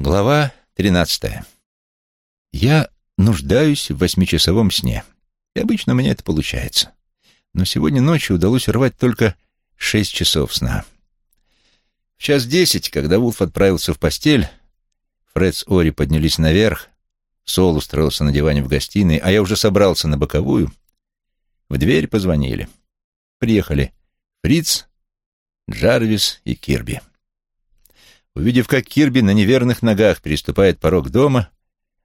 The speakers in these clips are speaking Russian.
Глава тринадцатая. Я нуждаюсь в восьмичасовом сне. И обычно у меня это получается. Но сегодня ночью удалось урвать только шесть часов сна. В час десять, когда Вулф отправился в постель, Фред с Ори поднялись наверх, Сол устроился на диване в гостиной, а я уже собрался на боковую, в дверь позвонили. Приехали Фриц, Джарвис и Кирби. Увидев, как Кирби на неверных ногах переступает порог дома,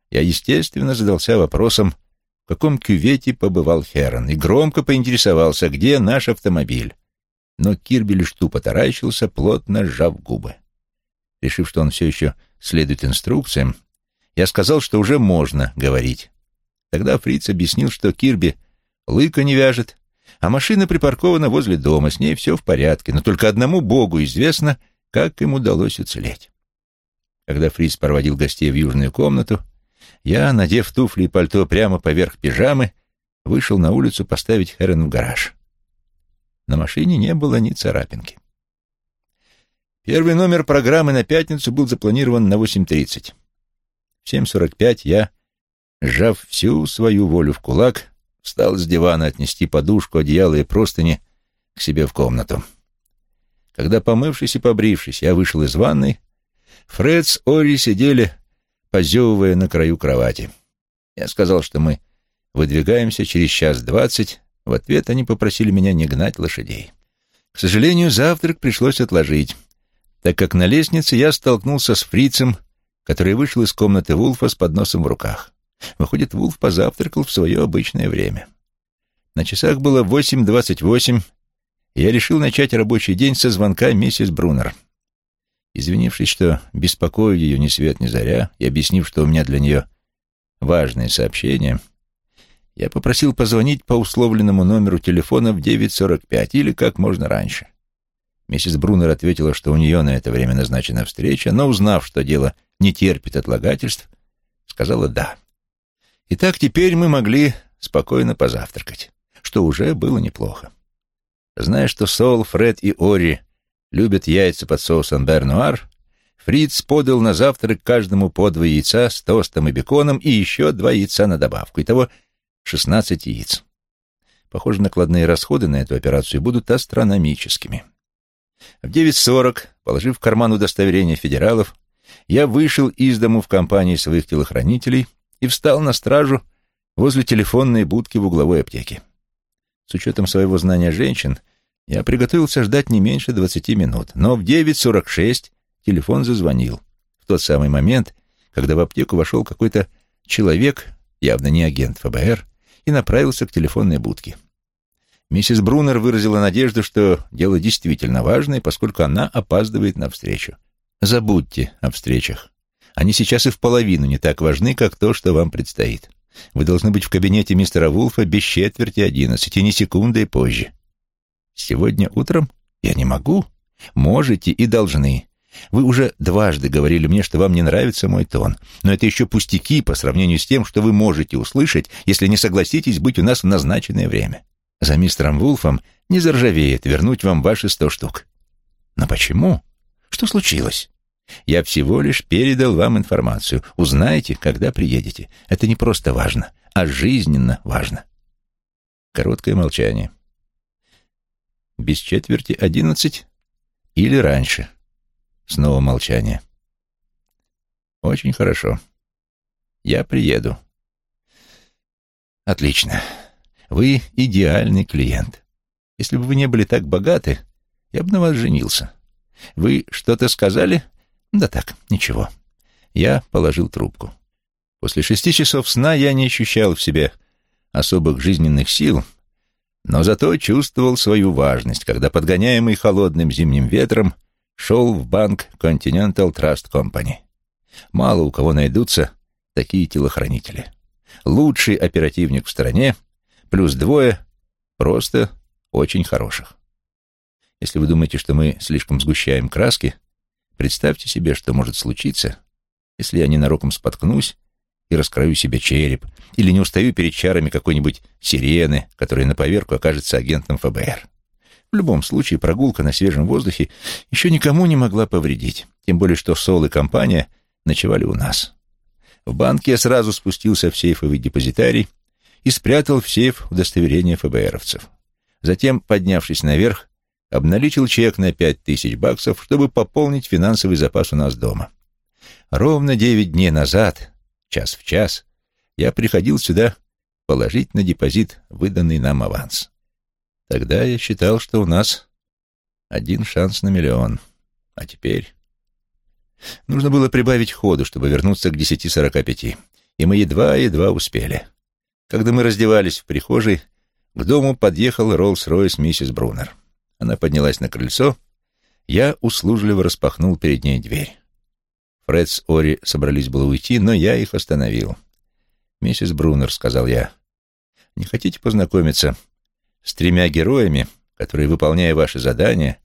я, естественно, задался вопросом, в каком кювете побывал Херон, и громко поинтересовался, где наш автомобиль. Но Кирби лишь тупо таращился, плотно сжав губы. Решив, что он все еще следует инструкциям, я сказал, что уже можно говорить. Тогда Фриц объяснил, что Кирби лыка не вяжет, а машина припаркована возле дома, с ней все в порядке, но только одному Богу известно — как им удалось уцелеть? Когда Фриц проводил гостей в южную комнату, я, надев туфли и пальто прямо поверх пижамы, вышел на улицу поставить Хэрен в гараж. На машине не было ни царапинки. Первый номер программы на пятницу был запланирован на 8.30. В 7.45 я, сжав всю свою волю в кулак, встал с дивана отнести подушку, одеяло и простыни к себе в комнату. Когда, помывшись и побрившись, я вышел из ванной, Фред с Ори сидели, позевывая на краю кровати. Я сказал, что мы выдвигаемся через час двадцать. В ответ они попросили меня не гнать лошадей. К сожалению, завтрак пришлось отложить, так как на лестнице я столкнулся с фрицем, который вышел из комнаты Вулфа с подносом в руках. Выходит, Вулф позавтракал в свое обычное время. На часах было восемь двадцать восемь, я решил начать рабочий день со звонка миссис Брунер. Извинившись, что беспокою ее ни свет ни заря, и объяснив, что у меня для нее важное сообщение, я попросил позвонить по условленному номеру телефона в 9.45 или как можно раньше. Миссис Брунер ответила, что у нее на это время назначена встреча, но, узнав, что дело не терпит отлагательств, сказала «да». Итак, теперь мы могли спокойно позавтракать, что уже было неплохо. Зная, что Сол, Фред и Ори любят яйца под соусом бернуар, Фриц подал на завтрак каждому по два яйца с тостом и беконом и еще два яйца на добавку. Итого шестнадцать яиц. Похоже, накладные расходы на эту операцию будут астрономическими. В 9.40, положив в карман удостоверение федералов, я вышел из дому в компании своих телохранителей и встал на стражу возле телефонной будки в угловой аптеке. С учетом своего знания женщин, я приготовился ждать не меньше двадцати минут, но в 9.46 телефон зазвонил. В тот самый момент, когда в аптеку вошел какой-то человек, явно не агент ФБР, и направился к телефонной будке. Миссис Брунер выразила надежду, что дело действительно важное, поскольку она опаздывает на встречу. Забудьте о встречах. Они сейчас и в половину не так важны, как то, что вам предстоит. Вы должны быть в кабинете мистера Вулфа без четверти одиннадцати, ни секунды позже. Сегодня утром я не могу. Можете и должны. Вы уже дважды говорили мне, что вам не нравится мой тон, но это еще пустяки по сравнению с тем, что вы можете услышать, если не согласитесь быть у нас в назначенное время. За мистером Вулфом не заржавеет вернуть вам ваши сто штук. Но почему? Что случилось? Я всего лишь передал вам информацию. Узнаете, когда приедете. Это не просто важно, а жизненно важно. Короткое молчание. Без четверти одиннадцать или раньше. Снова молчание. Очень хорошо. Я приеду. Отлично. Вы идеальный клиент. Если бы вы не были так богаты, я бы на вас женился. Вы что-то сказали? Да так, ничего. Я положил трубку. После шести часов сна я не ощущал в себе особых жизненных сил, но зато чувствовал свою важность, когда, подгоняемый холодным зимним ветром, шел в банк Continental Trust Company. Мало у кого найдутся такие телохранители. Лучший оперативник в стране, плюс двое просто очень хороших. Если вы думаете, что мы слишком сгущаем краски, Представьте себе, что может случиться, если я ненароком споткнусь и раскрою себе череп, или не устаю перед чарами какой-нибудь сирены, которая на поверку окажется агентом ФБР. В любом случае, прогулка на свежем воздухе еще никому не могла повредить, тем более что Сол и компания ночевали у нас. В банке я сразу спустился в сейфовый депозитарий и спрятал в сейф удостоверение ФБРовцев. Затем, поднявшись наверх, обналичил чек на пять тысяч баксов, чтобы пополнить финансовый запас у нас дома. Ровно девять дней назад, час в час, я приходил сюда положить на депозит выданный нам аванс. Тогда я считал, что у нас один шанс на миллион. А теперь... Нужно было прибавить ходу, чтобы вернуться к десяти сорока пяти. И мы едва-едва успели. Когда мы раздевались в прихожей, к дому подъехал Роллс-Ройс миссис Брунер. Она поднялась на крыльцо, я услужливо распахнул перед ней дверь. Фред с Ори собрались было уйти, но я их остановил. «Миссис Брунер», — сказал я, — «не хотите познакомиться с тремя героями, которые, выполняя ваши задания,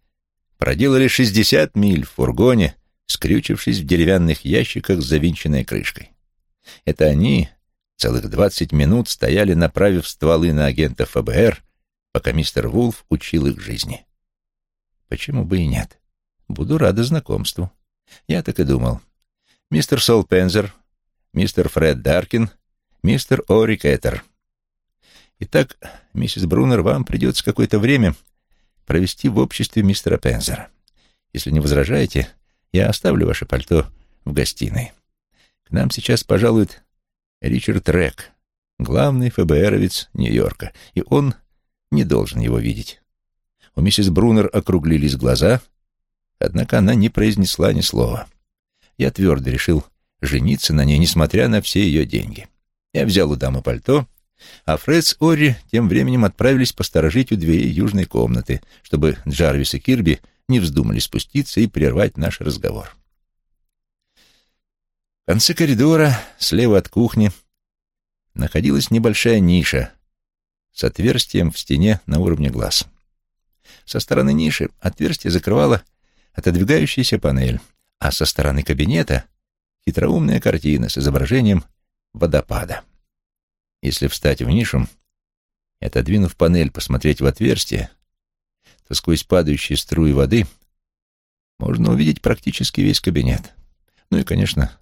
проделали шестьдесят миль в фургоне, скрючившись в деревянных ящиках с завинченной крышкой. Это они целых двадцать минут стояли, направив стволы на агентов ФБР, пока мистер Вулф учил их жизни. Почему бы и нет? Буду рада знакомству. Я так и думал. Мистер Сол Пензер, мистер Фред Даркин, мистер Ори Кеттер. Итак, миссис Брунер, вам придется какое-то время провести в обществе мистера Пензера. Если не возражаете, я оставлю ваше пальто в гостиной. К нам сейчас пожалует Ричард Рек, главный ФБРовец Нью-Йорка, и он не должен его видеть. У миссис Брунер округлились глаза, однако она не произнесла ни слова. Я твердо решил жениться на ней, несмотря на все ее деньги. Я взял у дамы пальто, а Фред с Орри тем временем отправились посторожить у дверей южной комнаты, чтобы Джарвис и Кирби не вздумали спуститься и прервать наш разговор. В конце коридора, слева от кухни, находилась небольшая ниша с отверстием в стене на уровне глаз. Со стороны ниши отверстие закрывала отодвигающаяся панель, а со стороны кабинета — хитроумная картина с изображением водопада. Если встать в нишу и, отодвинув панель, посмотреть в отверстие, то сквозь падающие струи воды можно увидеть практически весь кабинет. Ну и, конечно,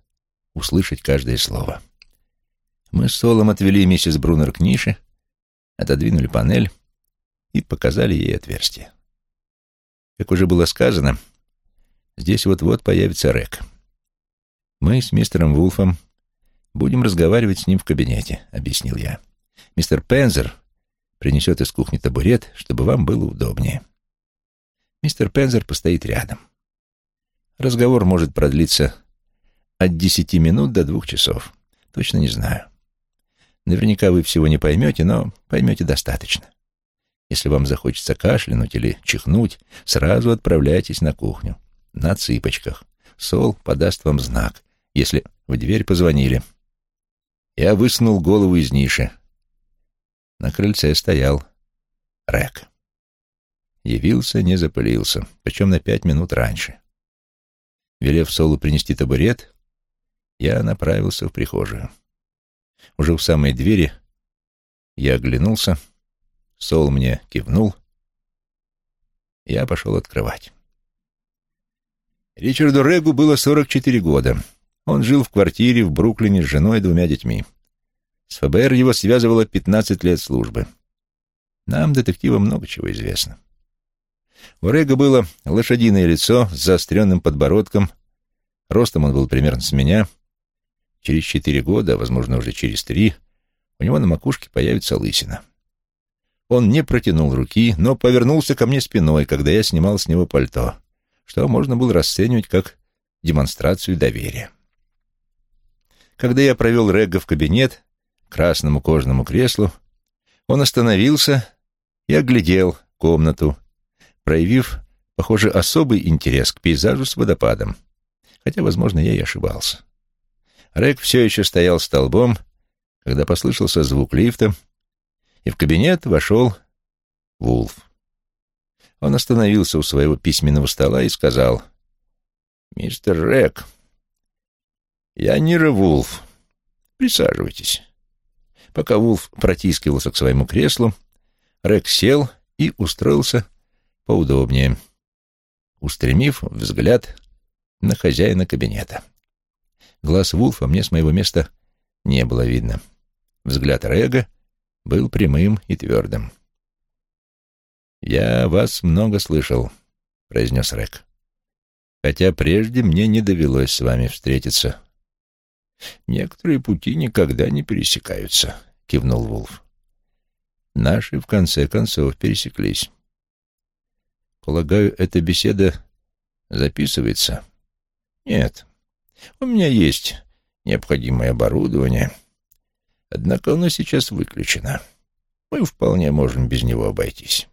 услышать каждое слово. Мы с Солом отвели миссис Брунер к нише, отодвинули панель и показали ей отверстие. Как уже было сказано, здесь вот-вот появится Рек. Мы с мистером Вулфом будем разговаривать с ним в кабинете, объяснил я. Мистер Пензер принесет из кухни табурет, чтобы вам было удобнее. Мистер Пензер постоит рядом. Разговор может продлиться от десяти минут до двух часов. Точно не знаю. Наверняка вы всего не поймете, но поймете достаточно. Если вам захочется кашлянуть или чихнуть, сразу отправляйтесь на кухню. На цыпочках. Сол подаст вам знак, если в дверь позвонили. Я высунул голову из ниши. На крыльце стоял Рек. Явился, не запылился, причем на пять минут раньше. Велев Солу принести табурет, я направился в прихожую. Уже у самой двери я оглянулся, Сол мне кивнул, я пошел открывать. Ричарду Регу было 44 года. Он жил в квартире в Бруклине с женой и двумя детьми. С ФБР его связывало 15 лет службы. Нам, детективам, много чего известно. У Рега было лошадиное лицо с заостренным подбородком. Ростом он был примерно с меня. Через четыре года, возможно, уже через три, у него на макушке появится лысина. Он не протянул руки, но повернулся ко мне спиной, когда я снимал с него пальто, что можно было расценивать как демонстрацию доверия. Когда я провел Регга в кабинет, к красному кожаному креслу, он остановился и оглядел комнату, проявив, похоже, особый интерес к пейзажу с водопадом, хотя, возможно, я и ошибался. Рэг все еще стоял столбом, когда послышался звук лифта, и в кабинет вошел Вулф. Он остановился у своего письменного стола и сказал, «Мистер Рэг, я Нира Вулф. Присаживайтесь». Пока Вулф протискивался к своему креслу, Рэг сел и устроился поудобнее, устремив взгляд на хозяина кабинета. Глаз Вулфа мне с моего места не было видно. Взгляд Рега был прямым и твердым. «Я вас много слышал», — произнес Рэг. «Хотя прежде мне не довелось с вами встретиться». «Некоторые пути никогда не пересекаются», — кивнул Вулф. «Наши, в конце концов, пересеклись». «Полагаю, эта беседа записывается?» «Нет. У меня есть необходимое оборудование, однако оно сейчас выключено. Мы вполне можем без него обойтись».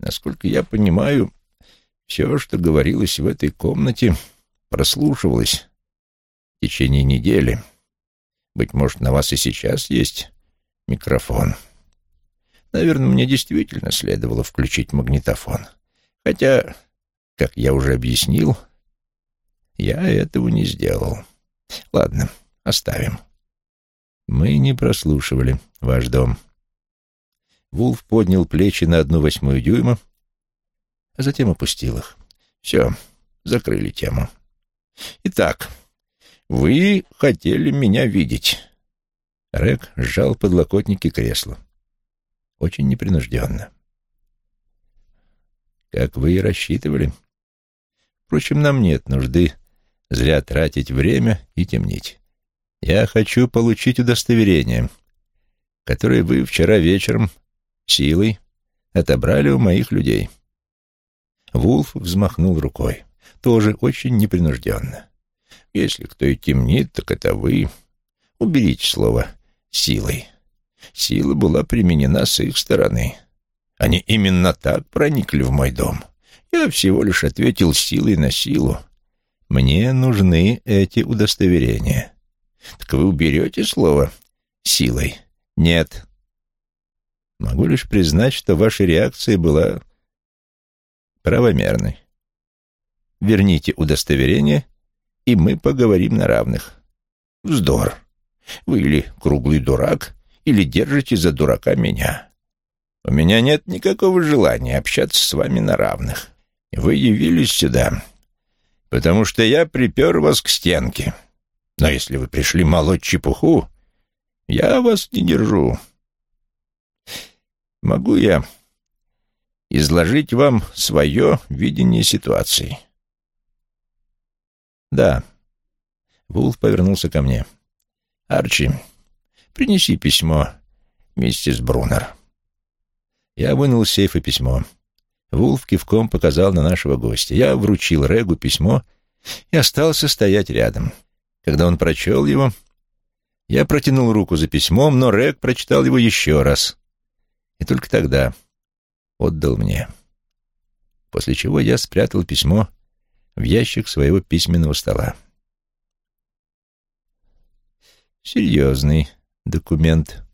Насколько я понимаю, все, что говорилось в этой комнате, прослушивалось в течение недели. Быть может, на вас и сейчас есть микрофон. Наверное, мне действительно следовало включить магнитофон. Хотя, как я уже объяснил, я этого не сделал. Ладно, оставим. Мы не прослушивали ваш дом. Вулф поднял плечи на одну восьмую дюйма, а затем опустил их. Все, закрыли тему. Итак, вы хотели меня видеть. Рек сжал подлокотники кресла. Очень непринужденно. Как вы и рассчитывали. Впрочем, нам нет нужды зря тратить время и темнить. Я хочу получить удостоверение, которое вы вчера вечером силой отобрали у моих людей. Вулф взмахнул рукой, тоже очень непринужденно. Если кто и темнит, так это вы. Уберите слово «силой». Сила была применена с их стороны. Они именно так проникли в мой дом. Я всего лишь ответил силой на силу. Мне нужны эти удостоверения. Так вы уберете слово «силой»? Нет. Могу лишь признать, что ваша реакция была правомерной. Верните удостоверение, и мы поговорим на равных. Вздор. Вы или круглый дурак, или держите за дурака меня. У меня нет никакого желания общаться с вами на равных. Вы явились сюда, потому что я припер вас к стенке. Но если вы пришли молоть чепуху, я вас не держу. Могу я изложить вам свое видение ситуации? Да. Вулф повернулся ко мне. Арчи, принеси письмо миссис Брунер. Я вынул из сейфа письмо. Вулф кивком показал на нашего гостя. Я вручил Регу письмо и остался стоять рядом. Когда он прочел его, я протянул руку за письмом, но Рег прочитал его еще раз и только тогда отдал мне. После чего я спрятал письмо в ящик своего письменного стола. Серьезный документ.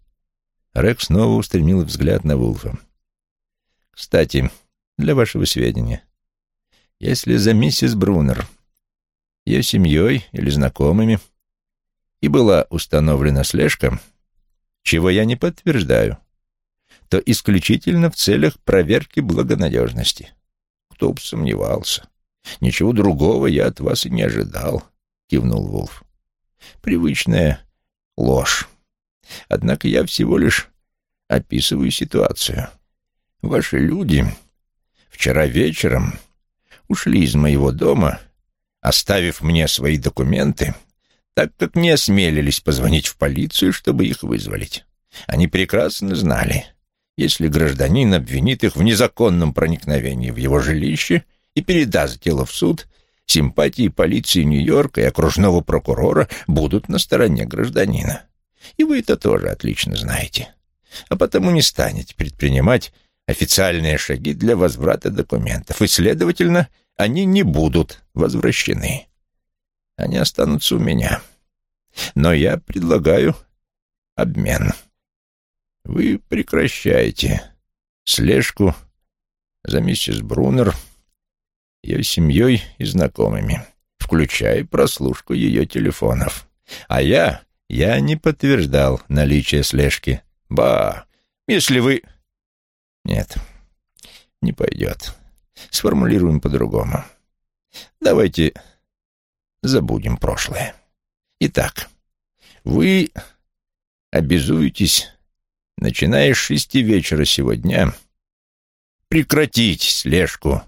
Рек снова устремил взгляд на Вулфа. Кстати, для вашего сведения, если за миссис Брунер, ее семьей или знакомыми, и была установлена слежка, чего я не подтверждаю, то исключительно в целях проверки благонадежности. Кто бы сомневался. Ничего другого я от вас и не ожидал, кивнул Вулф. Привычная ложь. Однако я всего лишь описываю ситуацию. Ваши люди вчера вечером ушли из моего дома, оставив мне свои документы, так как не осмелились позвонить в полицию, чтобы их вызволить. Они прекрасно знали, если гражданин обвинит их в незаконном проникновении в его жилище и передаст дело в суд, симпатии полиции Нью-Йорка и окружного прокурора будут на стороне гражданина. И вы это тоже отлично знаете. А потому не станете предпринимать официальные шаги для возврата документов, и, следовательно, они не будут возвращены. Они останутся у меня. Но я предлагаю обмен. Вы прекращаете слежку за миссис Брунер, ее семьей и знакомыми, включая прослушку ее телефонов. А я, я не подтверждал наличие слежки. Ба, если вы... Нет, не пойдет. Сформулируем по-другому. Давайте забудем прошлое. Итак, вы обязуетесь, начиная с шести вечера сегодня, прекратить слежку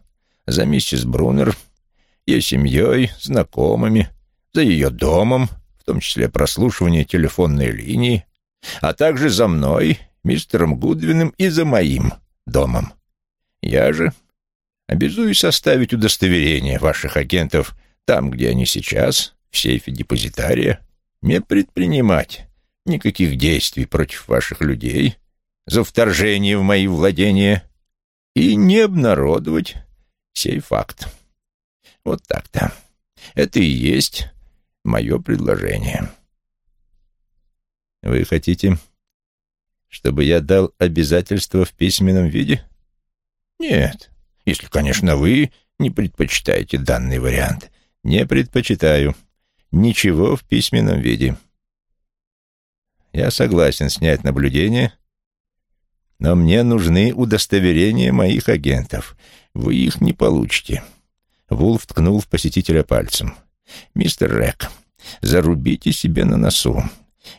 за миссис Брунер, ее семьей, знакомыми, за ее домом, в том числе прослушивание телефонной линии, а также за мной, мистером Гудвином и за моим домом. Я же обязуюсь оставить удостоверение ваших агентов там, где они сейчас, в сейфе депозитария, не предпринимать никаких действий против ваших людей за вторжение в мои владения и не обнародовать сей факт. Вот так-то. Это и есть мое предложение. Вы хотите, чтобы я дал обязательства в письменном виде? Нет, если, конечно, вы не предпочитаете данный вариант. Не предпочитаю. Ничего в письменном виде. Я согласен снять наблюдение, но мне нужны удостоверения моих агентов. Вы их не получите. Вулф ткнул в посетителя пальцем. «Мистер Рек, зарубите себе на носу.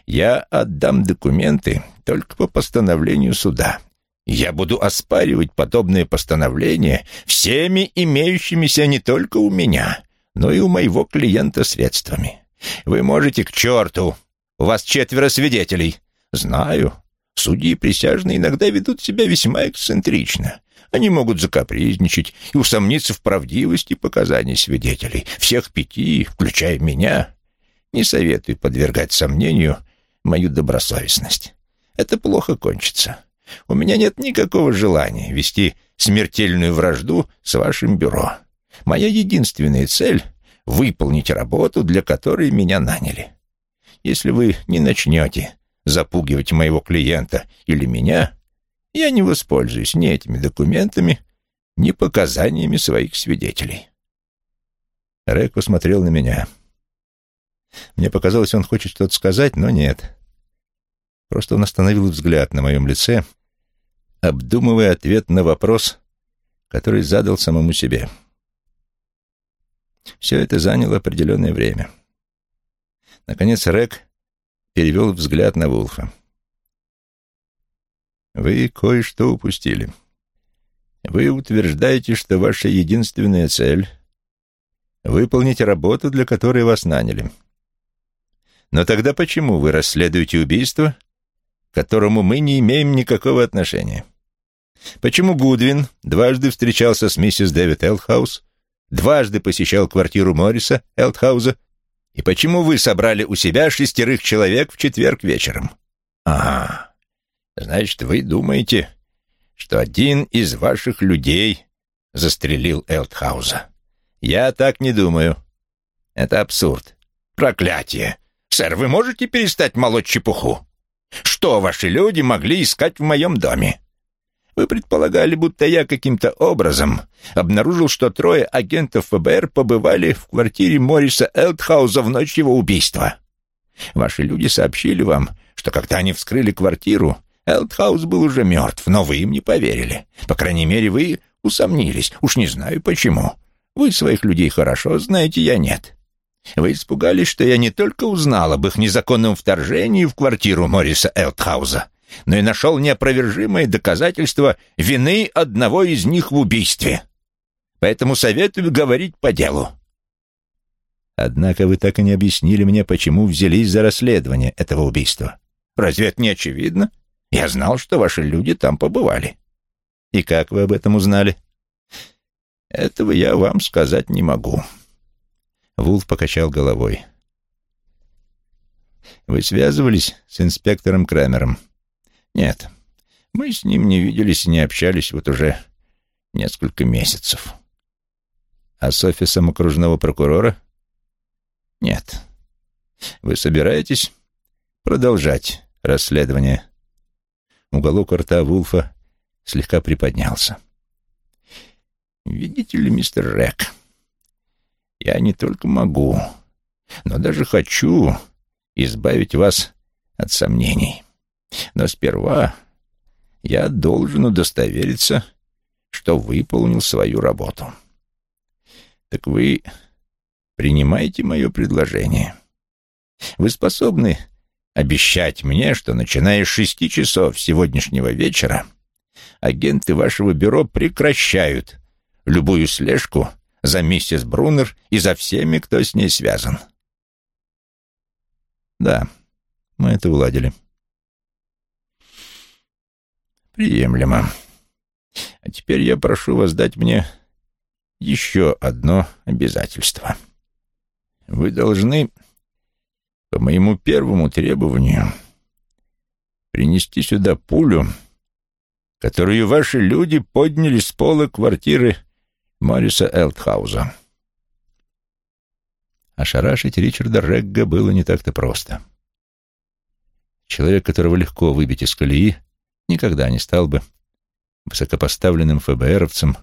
Я отдам документы только по постановлению суда. Я буду оспаривать подобные постановления всеми имеющимися не только у меня, но и у моего клиента средствами. Вы можете к черту. У вас четверо свидетелей. Знаю. Судьи присяжные иногда ведут себя весьма эксцентрично. Они могут закапризничать и усомниться в правдивости показаний свидетелей. Всех пяти, включая меня. Не советую подвергать сомнению мою добросовестность. Это плохо кончится. У меня нет никакого желания вести смертельную вражду с вашим бюро. Моя единственная цель — выполнить работу, для которой меня наняли. Если вы не начнете запугивать моего клиента или меня, я не воспользуюсь ни этими документами, ни показаниями своих свидетелей. Рэк посмотрел на меня. Мне показалось, он хочет что-то сказать, но нет. Просто он остановил взгляд на моем лице, обдумывая ответ на вопрос, который задал самому себе. Все это заняло определенное время. Наконец Рек перевел взгляд на Вулфа. «Вы кое-что упустили. Вы утверждаете, что ваша единственная цель — выполнить работу, для которой вас наняли. Но тогда почему вы расследуете убийство, к которому мы не имеем никакого отношения? Почему Гудвин дважды встречался с миссис Дэвид Элтхаус, дважды посещал квартиру Морриса Элтхауза, и почему вы собрали у себя шестерых человек в четверг вечером? Ага, значит, вы думаете, что один из ваших людей застрелил Элтхауза. Я так не думаю. Это абсурд. Проклятие. Сэр, вы можете перестать молоть чепуху? Что ваши люди могли искать в моем доме? Вы предполагали, будто я каким-то образом обнаружил, что трое агентов ФБР побывали в квартире Мориса Элтхауза в ночь его убийства. Ваши люди сообщили вам, что когда они вскрыли квартиру, Элтхаус был уже мертв, но вы им не поверили. По крайней мере, вы усомнились. Уж не знаю почему. Вы своих людей хорошо знаете, я нет. Вы испугались, что я не только узнал об их незаконном вторжении в квартиру Мориса Элтхауза, но и нашел неопровержимое доказательство вины одного из них в убийстве. Поэтому советую говорить по делу. Однако вы так и не объяснили мне, почему взялись за расследование этого убийства. Разве это не очевидно? Я знал, что ваши люди там побывали. И как вы об этом узнали? Этого я вам сказать не могу. Вулф покачал головой. Вы связывались с инспектором Крамером? Нет, мы с ним не виделись и не общались вот уже несколько месяцев. А с офисом окружного прокурора? Нет. Вы собираетесь продолжать расследование? Уголок рта Вулфа слегка приподнялся. «Видите ли, мистер Рек, я не только могу, но даже хочу избавить вас от сомнений. Но сперва я должен удостовериться, что выполнил свою работу. Так вы принимаете мое предложение? Вы способны обещать мне, что, начиная с шести часов сегодняшнего вечера, агенты вашего бюро прекращают любую слежку за миссис Брунер и за всеми, кто с ней связан. Да, мы это уладили. Приемлемо. А теперь я прошу вас дать мне еще одно обязательство. Вы должны, по моему первому требованию, принести сюда пулю, которую ваши люди подняли с пола квартиры Мориса Элтхауза. Ошарашить Ричарда Регга было не так-то просто. Человек, которого легко выбить из колеи, никогда не стал бы высокопоставленным ФБРовцем,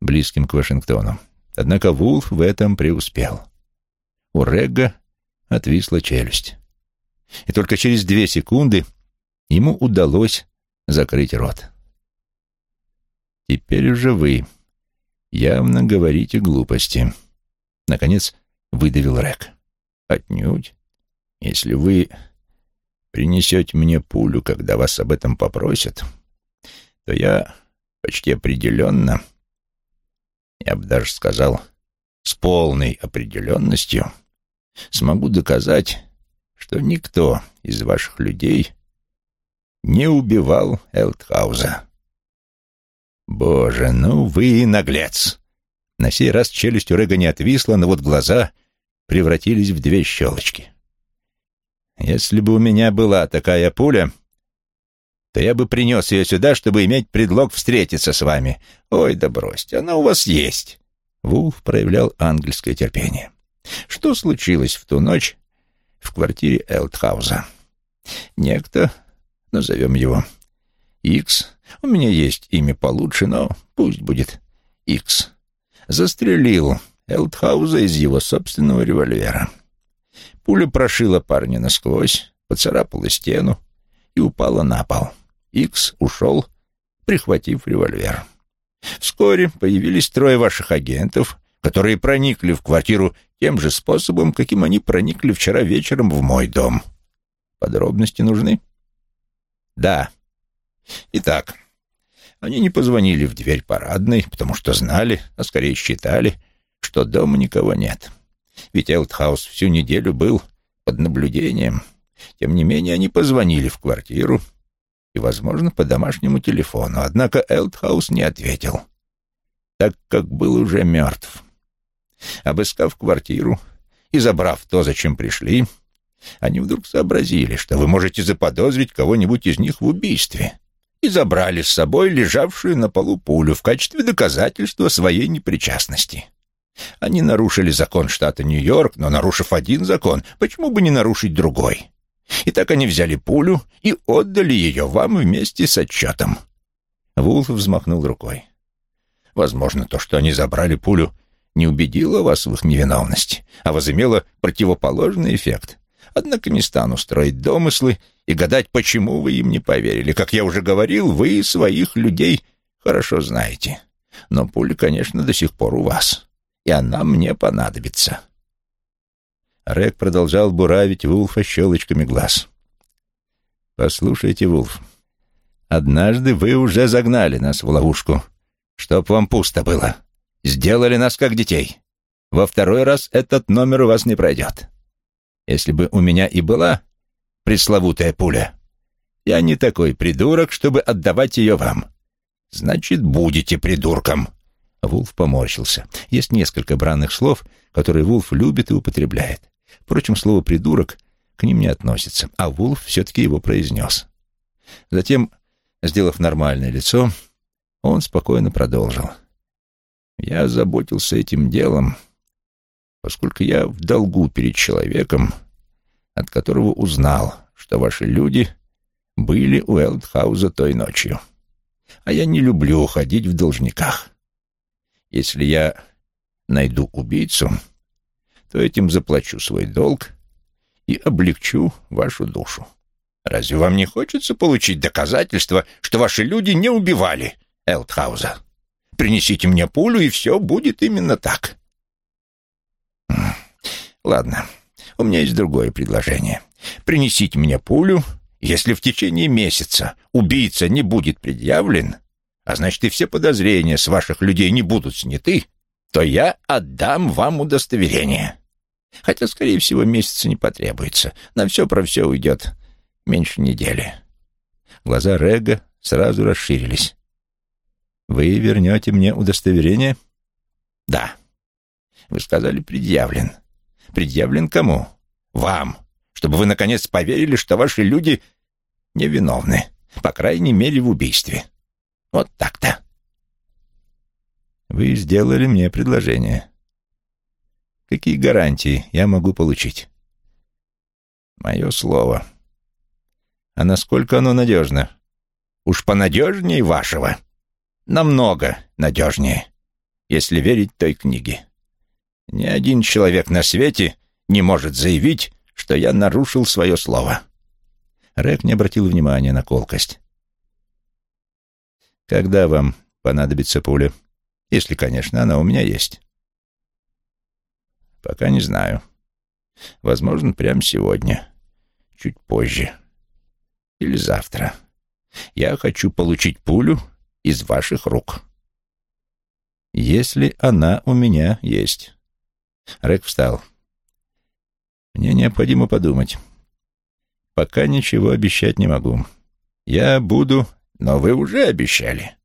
близким к Вашингтону. Однако Вулф в этом преуспел. У Регга отвисла челюсть. И только через две секунды ему удалось закрыть рот. «Теперь уже вы явно говорите глупости», — наконец выдавил Рэг. «Отнюдь. Если вы принесете мне пулю, когда вас об этом попросят, то я почти определенно, я бы даже сказал, с полной определенностью, смогу доказать, что никто из ваших людей не убивал Элтхауза. Боже, ну вы наглец! На сей раз челюсть у Рега не отвисла, но вот глаза превратились в две щелочки. Если бы у меня была такая пуля, то я бы принес ее сюда, чтобы иметь предлог встретиться с вами. Ой, да бросьте, она у вас есть. Вулф проявлял ангельское терпение. Что случилось в ту ночь в квартире Элтхауза? Некто, назовем его Икс, у меня есть имя получше, но пусть будет Икс, застрелил Элтхауза из его собственного револьвера. Пуля прошила парня насквозь, поцарапала стену и упала на пол. Икс ушел, прихватив револьвер. Вскоре появились трое ваших агентов, которые проникли в квартиру тем же способом, каким они проникли вчера вечером в мой дом. Подробности нужны? Да. Итак, они не позвонили в дверь парадной, потому что знали, а скорее считали, что дома никого нет. Ведь Элтхаус всю неделю был под наблюдением. Тем не менее, они позвонили в квартиру и, возможно, по домашнему телефону. Однако Элтхаус не ответил, так как был уже мертв. Обыскав квартиру и забрав то, зачем пришли, они вдруг сообразили, что вы можете заподозрить кого-нибудь из них в убийстве, и забрали с собой лежавшую на полу пулю в качестве доказательства своей непричастности. Они нарушили закон штата Нью-Йорк, но, нарушив один закон, почему бы не нарушить другой? И так они взяли пулю и отдали ее вам вместе с отчетом. Вулф взмахнул рукой. Возможно, то, что они забрали пулю, не убедило вас в их невиновности, а возымело противоположный эффект. Однако не стану строить домыслы и гадать, почему вы им не поверили. Как я уже говорил, вы своих людей хорошо знаете. Но пуля, конечно, до сих пор у вас и она мне понадобится». Рек продолжал буравить Вулфа щелочками глаз. «Послушайте, Вулф, однажды вы уже загнали нас в ловушку, чтоб вам пусто было. Сделали нас как детей. Во второй раз этот номер у вас не пройдет. Если бы у меня и была пресловутая пуля, я не такой придурок, чтобы отдавать ее вам. Значит, будете придурком». Вулф поморщился. Есть несколько бранных слов, которые Вулф любит и употребляет. Впрочем, слово «придурок» к ним не относится, а Вулф все-таки его произнес. Затем, сделав нормальное лицо, он спокойно продолжил. «Я заботился этим делом, поскольку я в долгу перед человеком, от которого узнал, что ваши люди были у Элдхауза той ночью. А я не люблю уходить в должниках. Если я найду убийцу, то этим заплачу свой долг и облегчу вашу душу. Разве вам не хочется получить доказательство, что ваши люди не убивали Элтхауза? Принесите мне пулю, и все будет именно так. Ладно, У меня есть другое предложение. Принесите мне пулю, если в течение месяца убийца не будет предъявлен, а значит и все подозрения с ваших людей не будут сняты, то я отдам вам удостоверение. Хотя, скорее всего, месяца не потребуется. На все про все уйдет меньше недели. Глаза Рега сразу расширились. «Вы вернете мне удостоверение?» «Да». «Вы сказали, предъявлен. Предъявлен кому? Вам, чтобы вы, наконец, поверили, что ваши люди невиновны, по крайней мере, в убийстве. Вот так-то». «Вы сделали мне предложение. Какие гарантии я могу получить?» «Мое слово». «А насколько оно надежно?» «Уж понадежнее вашего. Намного надежнее, если верить той книге. Ни один человек на свете не может заявить, что я нарушил свое слово». Рэк не обратил внимания на колкость. «Когда вам понадобится пуля? Если, конечно, она у меня есть». «Пока не знаю. Возможно, прямо сегодня. Чуть позже. Или завтра. Я хочу получить пулю из ваших рук». «Если она у меня есть». Рэк встал. «Мне необходимо подумать. Пока ничего обещать не могу. Я буду...» «Но вы уже обещали.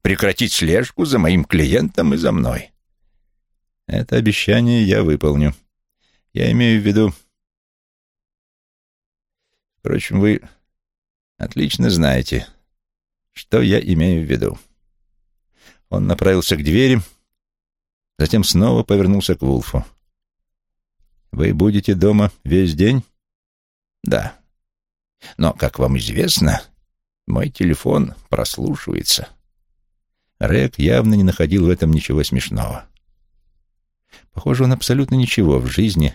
Прекратить слежку за моим клиентом и за мной». «Это обещание я выполню. Я имею в виду...» Впрочем, вы отлично знаете, что я имею в виду. Он направился к двери, затем снова повернулся к Вулфу. «Вы будете дома весь день?» «Да. Но, как вам известно, мой телефон прослушивается». Рэг явно не находил в этом ничего смешного. Похоже, он абсолютно ничего в жизни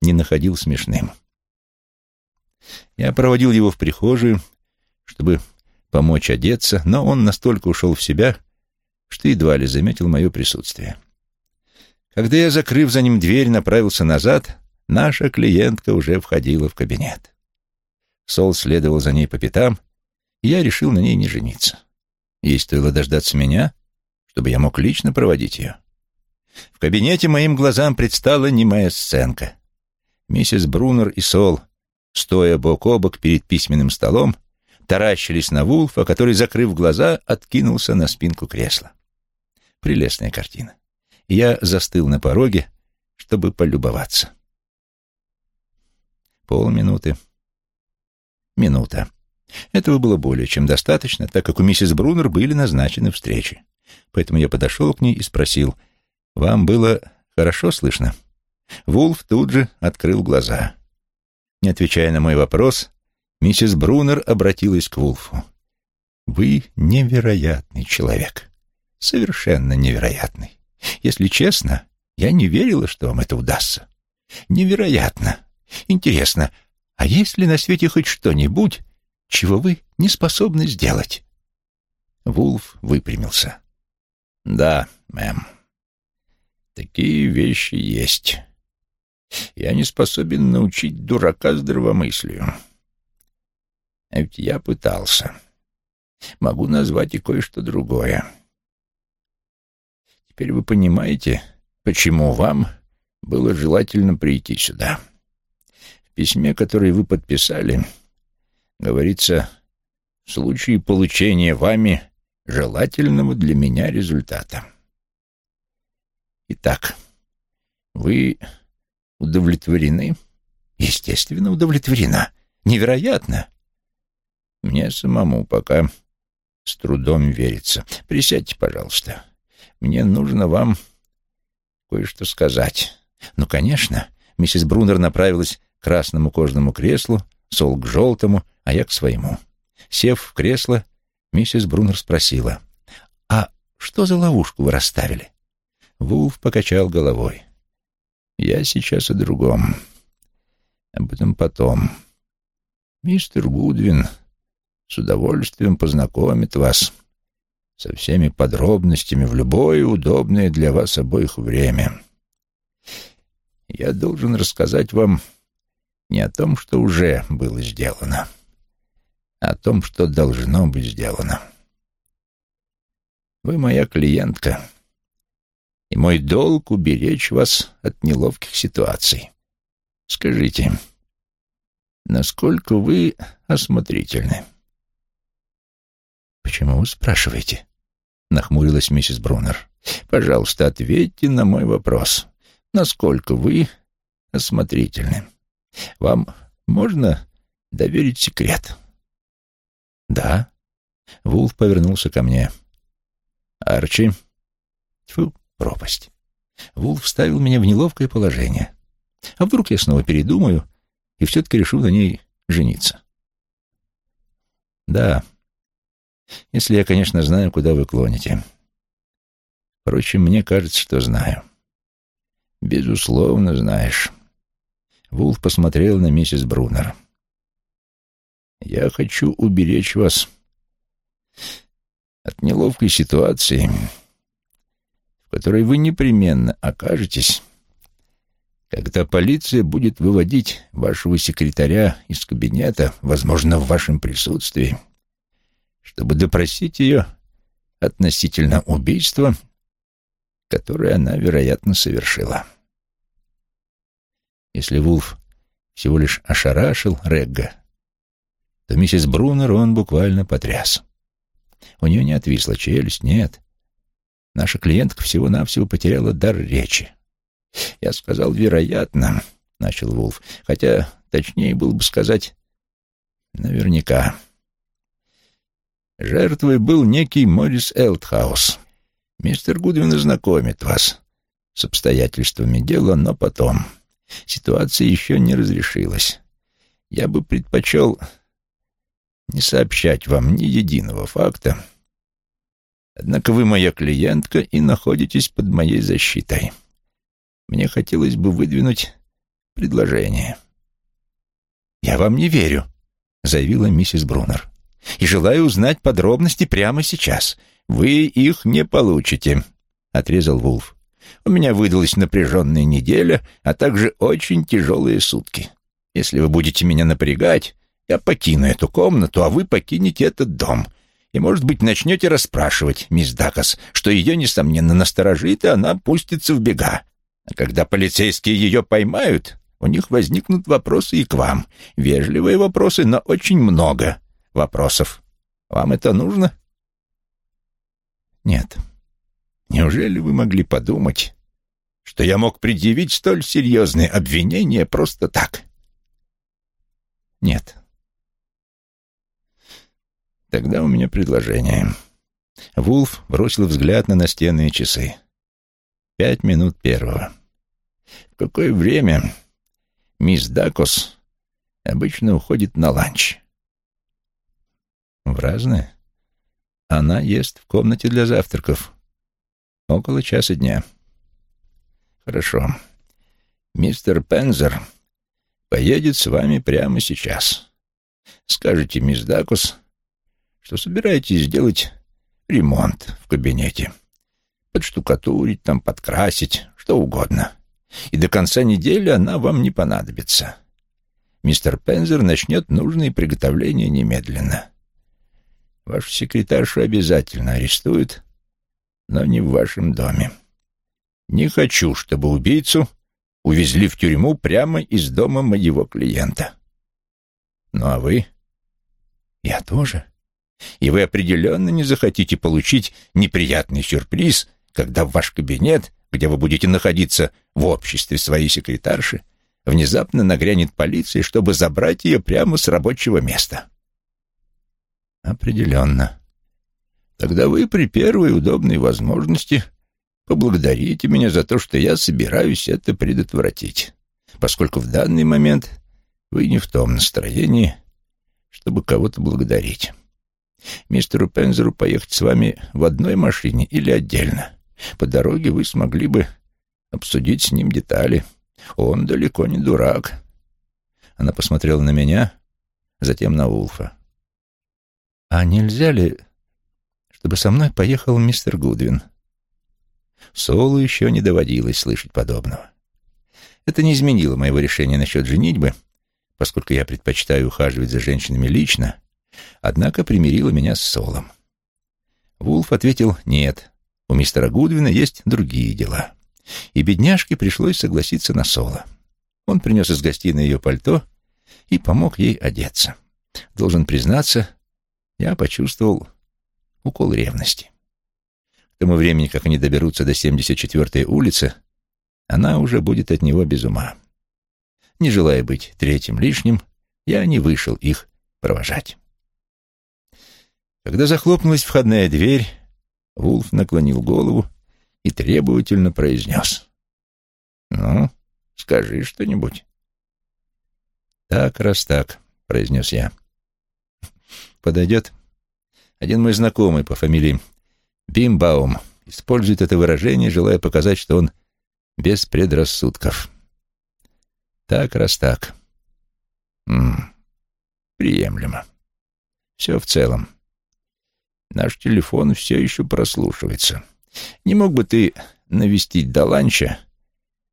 не находил смешным. Я проводил его в прихожую, чтобы помочь одеться, но он настолько ушел в себя, что едва ли заметил мое присутствие. Когда я, закрыв за ним дверь, направился назад, наша клиентка уже входила в кабинет. Сол следовал за ней по пятам, и я решил на ней не жениться. Ей стоило дождаться меня, чтобы я мог лично проводить ее. В кабинете моим глазам предстала немая сценка. Миссис Брунер и Сол, стоя бок о бок перед письменным столом, таращились на Вулфа, который, закрыв глаза, откинулся на спинку кресла. Прелестная картина. Я застыл на пороге, чтобы полюбоваться. Полминуты. Минута. Этого было более чем достаточно, так как у миссис Брунер были назначены встречи. Поэтому я подошел к ней и спросил, «Вам было хорошо слышно?» Вулф тут же открыл глаза. Не отвечая на мой вопрос, миссис Брунер обратилась к Вулфу. «Вы невероятный человек. Совершенно невероятный. Если честно, я не верила, что вам это удастся. Невероятно. Интересно, а есть ли на свете хоть что-нибудь, чего вы не способны сделать?» Вулф выпрямился. «Да, мэм, такие вещи есть. Я не способен научить дурака здравомыслию. А ведь я пытался. Могу назвать и кое-что другое. Теперь вы понимаете, почему вам было желательно прийти сюда. В письме, которое вы подписали, говорится, в случае получения вами желательного для меня результата. Итак, вы удовлетворены? Естественно, удовлетворена. Невероятно. Мне самому пока с трудом верится. Присядьте, пожалуйста. Мне нужно вам кое-что сказать. Ну, конечно. Миссис Брунер направилась к красному кожаному креслу, Сол к желтому, а я к своему. Сев в кресло, миссис Брунер спросила, «А что за ловушку вы расставили?» Вулф покачал головой. «Я сейчас о другом. Об этом потом. Мистер Гудвин с удовольствием познакомит вас со всеми подробностями в любое удобное для вас обоих время. Я должен рассказать вам не о том, что уже было сделано, а о том, что должно быть сделано. Вы моя клиентка, и мой долг — уберечь вас от неловких ситуаций. Скажите, насколько вы осмотрительны?» «Почему вы спрашиваете?» — нахмурилась миссис Брунер. «Пожалуйста, ответьте на мой вопрос. Насколько вы осмотрительны? Вам можно доверить секрет?» «Да». Вулф повернулся ко мне. «Арчи?» Тьфу, пропасть. Вулф вставил меня в неловкое положение. А вдруг я снова передумаю и все-таки решу на ней жениться? Да, если я, конечно, знаю, куда вы клоните. Впрочем, мне кажется, что знаю. Безусловно, знаешь. Вулф посмотрел на миссис Брунер. Я хочу уберечь вас от неловкой ситуации, в которой вы непременно окажетесь, когда полиция будет выводить вашего секретаря из кабинета, возможно, в вашем присутствии, чтобы допросить ее относительно убийства, которое она, вероятно, совершила. Если Вулф всего лишь ошарашил Регга, то миссис Брунер он буквально потряс. У нее не отвисла челюсть, нет. Наша клиентка всего-навсего потеряла дар речи. «Я сказал, вероятно», — начал Вулф, хотя точнее было бы сказать «наверняка». Жертвой был некий Морис Элтхаус. Мистер Гудвин знакомит вас с обстоятельствами дела, но потом. Ситуация еще не разрешилась. Я бы предпочел не сообщать вам ни единого факта. Однако вы моя клиентка и находитесь под моей защитой. Мне хотелось бы выдвинуть предложение. «Я вам не верю», — заявила миссис Брунер и желаю узнать подробности прямо сейчас. Вы их не получите, отрезал Вулф. У меня выдалась напряженная неделя, а также очень тяжелые сутки. Если вы будете меня напрягать, я покину эту комнату, а вы покинете этот дом. И, может быть, начнете расспрашивать мисс Дакас, что ее, несомненно, насторожит, и она пустится в бега. А когда полицейские ее поймают, у них возникнут вопросы и к вам. Вежливые вопросы, но очень много вопросов. Вам это нужно? Нет. Неужели вы могли подумать, что я мог предъявить столь серьезные обвинения просто так? Нет. Тогда у меня предложение. Вулф бросил взгляд на настенные часы. Пять минут первого. В какое время мисс Дакос обычно уходит на ланч? В разное. Она ест в комнате для завтраков. Около часа дня. Хорошо. Мистер Пензер поедет с вами прямо сейчас. Скажите, мисс Дакус, что собираетесь сделать ремонт в кабинете. Подштукатурить, там, подкрасить, что угодно. И до конца недели она вам не понадобится. Мистер Пензер начнет нужные приготовления немедленно. Вашу секретаршу обязательно арестуют, но не в вашем доме. Не хочу, чтобы убийцу увезли в тюрьму прямо из дома моего клиента. Ну а вы? Я тоже. И вы определенно не захотите получить неприятный сюрприз, когда в ваш кабинет, где вы будете находиться в обществе своей секретарши, внезапно нагрянет полиция, чтобы забрать ее прямо с рабочего места. Определенно. Тогда вы при первой удобной возможности поблагодарите меня за то, что я собираюсь это предотвратить, поскольку в данный момент вы не в том настроении, чтобы кого-то благодарить. Мистеру Пензеру поехать с вами в одной машине или отдельно. По дороге вы смогли бы обсудить с ним детали. Он далеко не дурак. Она посмотрела на меня, затем на Улфа. «А нельзя ли, чтобы со мной поехал мистер Гудвин?» Солу еще не доводилось слышать подобного. Это не изменило моего решения насчет женитьбы, поскольку я предпочитаю ухаживать за женщинами лично, однако примирило меня с Солом. Вулф ответил «нет». У мистера Гудвина есть другие дела. И бедняжке пришлось согласиться на Соло. Он принес из гостиной ее пальто и помог ей одеться. Должен признаться, я почувствовал укол ревности. К тому времени, как они доберутся до 74-й улицы, она уже будет от него без ума. Не желая быть третьим лишним, я не вышел их провожать. Когда захлопнулась входная дверь, Вулф наклонил голову и требовательно произнес. «Ну, скажи что-нибудь». «Так, раз так», — произнес я. «Подойдет?» Один мой знакомый по фамилии Бимбаум использует это выражение, желая показать, что он без предрассудков. Так, раз так. М -м, приемлемо. Все в целом. Наш телефон все еще прослушивается. Не мог бы ты навестить до ланча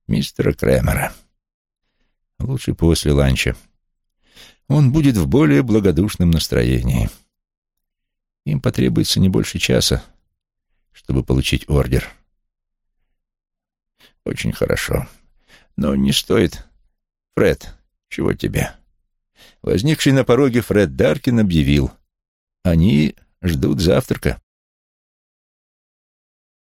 мистера Кремера? Лучше после ланча. Он будет в более благодушном настроении. Им потребуется не больше часа, чтобы получить ордер. Очень хорошо. Но не стоит. Фред, чего тебе? Возникший на пороге Фред Даркин объявил. Они ждут завтрака.